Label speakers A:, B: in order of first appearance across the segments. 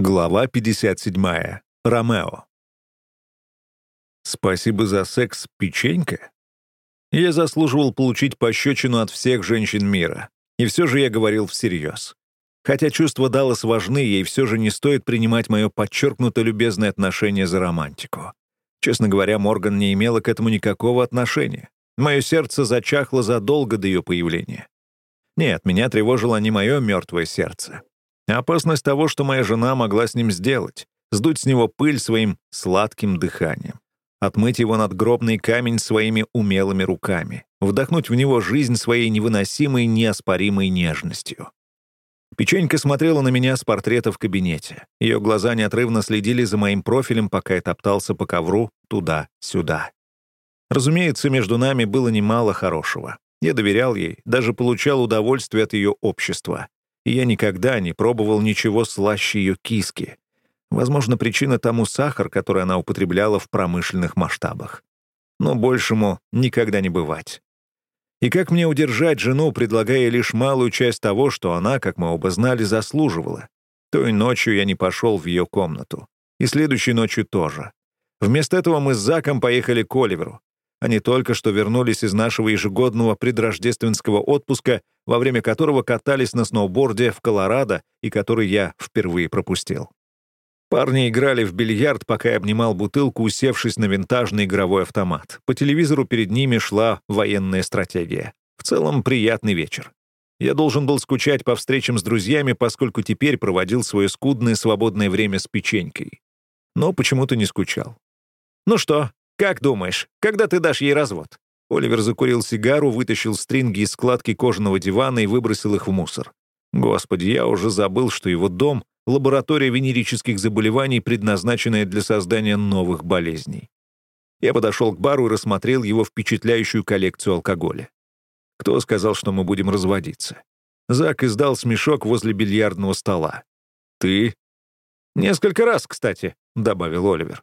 A: Глава 57. Ромео. Спасибо за секс, печенька. Я заслуживал получить пощечину от всех женщин мира. И все же я говорил всерьез. Хотя чувства Даллас важны, ей все же не стоит принимать мое подчеркнуто любезное отношение за романтику. Честно говоря, Морган не имела к этому никакого отношения. Мое сердце зачахло задолго до ее появления. Нет, меня тревожило не мое мертвое сердце. Опасность того, что моя жена могла с ним сделать, сдуть с него пыль своим сладким дыханием, отмыть его надгробный камень своими умелыми руками, вдохнуть в него жизнь своей невыносимой, неоспоримой нежностью. Печенька смотрела на меня с портрета в кабинете. Ее глаза неотрывно следили за моим профилем, пока я топтался по ковру туда-сюда. Разумеется, между нами было немало хорошего. Я доверял ей, даже получал удовольствие от ее общества и я никогда не пробовал ничего слаще ее киски. Возможно, причина тому сахар, который она употребляла в промышленных масштабах. Но большему никогда не бывать. И как мне удержать жену, предлагая лишь малую часть того, что она, как мы оба знали, заслуживала? Той ночью я не пошел в ее комнату. И следующей ночью тоже. Вместо этого мы с Заком поехали к Оливеру. Они только что вернулись из нашего ежегодного предрождественского отпуска, во время которого катались на сноуборде в Колорадо и который я впервые пропустил. Парни играли в бильярд, пока я обнимал бутылку, усевшись на винтажный игровой автомат. По телевизору перед ними шла военная стратегия. В целом, приятный вечер. Я должен был скучать по встречам с друзьями, поскольку теперь проводил свое скудное свободное время с печенькой. Но почему-то не скучал. «Ну что, «Как думаешь, когда ты дашь ей развод?» Оливер закурил сигару, вытащил стринги из складки кожаного дивана и выбросил их в мусор. Господи, я уже забыл, что его дом — лаборатория венерических заболеваний, предназначенная для создания новых болезней. Я подошел к бару и рассмотрел его впечатляющую коллекцию алкоголя. Кто сказал, что мы будем разводиться? Зак издал смешок возле бильярдного стола. «Ты?» «Несколько раз, кстати», — добавил Оливер.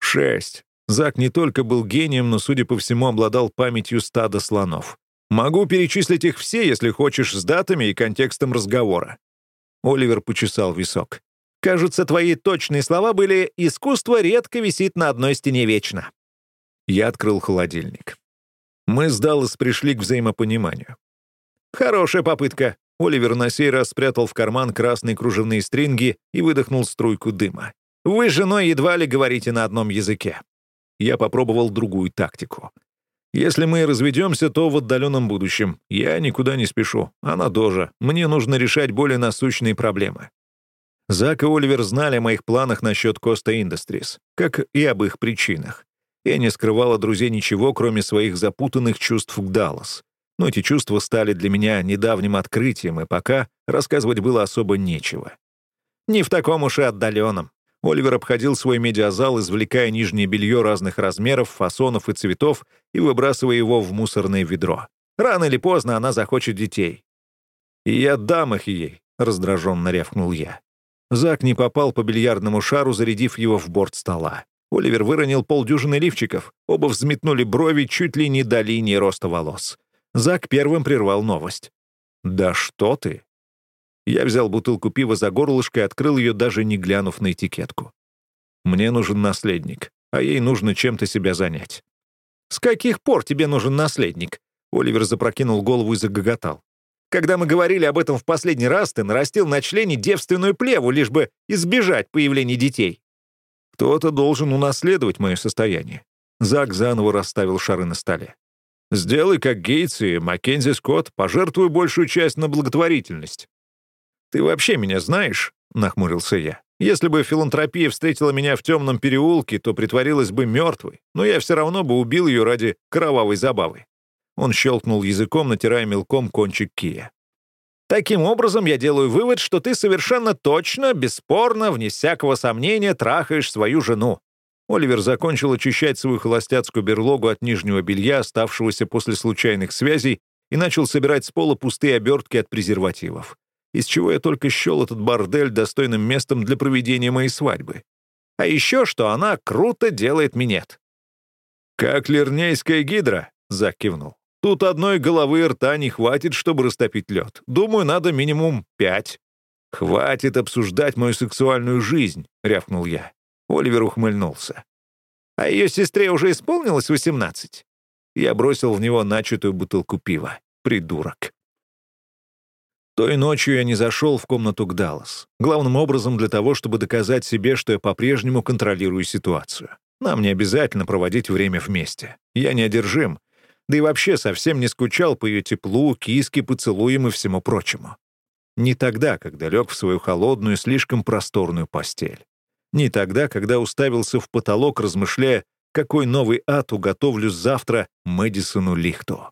A: «Шесть. Зак не только был гением, но, судя по всему, обладал памятью стада слонов. Могу перечислить их все, если хочешь, с датами и контекстом разговора. Оливер почесал висок. «Кажется, твои точные слова были «искусство редко висит на одной стене вечно». Я открыл холодильник. Мы с Даллас пришли к взаимопониманию. «Хорошая попытка». Оливер на сей раз спрятал в карман красные кружевные стринги и выдохнул струйку дыма. «Вы с женой едва ли говорите на одном языке я попробовал другую тактику. Если мы разведемся, то в отдаленном будущем. Я никуда не спешу. Она тоже. Мне нужно решать более насущные проблемы. Зак и Оливер знали о моих планах насчет Коста Industries, как и об их причинах. Я не скрывал от друзей ничего, кроме своих запутанных чувств к Даллас. Но эти чувства стали для меня недавним открытием, и пока рассказывать было особо нечего. Не в таком уж и отдаленном. Оливер обходил свой медиазал, извлекая нижнее белье разных размеров, фасонов и цветов и выбрасывая его в мусорное ведро. Рано или поздно она захочет детей. «И я дам их ей», — раздраженно рявкнул я. Зак не попал по бильярдному шару, зарядив его в борт стола. Оливер выронил полдюжины лифчиков. Оба взметнули брови чуть ли не до линии роста волос. Зак первым прервал новость. «Да что ты!» Я взял бутылку пива за горлышко и открыл ее, даже не глянув на этикетку. Мне нужен наследник, а ей нужно чем-то себя занять. «С каких пор тебе нужен наследник?» Оливер запрокинул голову и загоготал. «Когда мы говорили об этом в последний раз, ты нарастил на члене девственную плеву, лишь бы избежать появления детей». «Кто-то должен унаследовать мое состояние». Зак заново расставил шары на столе. «Сделай, как Гейтс и Маккензи Скотт, пожертвуй большую часть на благотворительность. «Ты вообще меня знаешь?» — нахмурился я. «Если бы филантропия встретила меня в темном переулке, то притворилась бы мертвой, но я все равно бы убил ее ради кровавой забавы». Он щелкнул языком, натирая мелком кончик кия. «Таким образом, я делаю вывод, что ты совершенно точно, бесспорно, вне всякого сомнения, трахаешь свою жену». Оливер закончил очищать свою холостяцкую берлогу от нижнего белья, оставшегося после случайных связей, и начал собирать с пола пустые обертки от презервативов из чего я только счел этот бордель достойным местом для проведения моей свадьбы. А еще, что она круто делает минет. «Как лирнейская гидра», — Зак кивнул. «Тут одной головы и рта не хватит, чтобы растопить лед. Думаю, надо минимум пять». «Хватит обсуждать мою сексуальную жизнь», — рявкнул я. Оливер ухмыльнулся. «А ее сестре уже исполнилось восемнадцать?» Я бросил в него начатую бутылку пива. Придурок. Той ночью я не зашел в комнату к Даллас. Главным образом для того, чтобы доказать себе, что я по-прежнему контролирую ситуацию. Нам не обязательно проводить время вместе. Я не одержим. Да и вообще совсем не скучал по ее теплу, киске, поцелуям и всему прочему. Не тогда, когда лег в свою холодную, слишком просторную постель. Не тогда, когда уставился в потолок, размышляя, какой новый ад уготовлю завтра Мэдисону Лихту.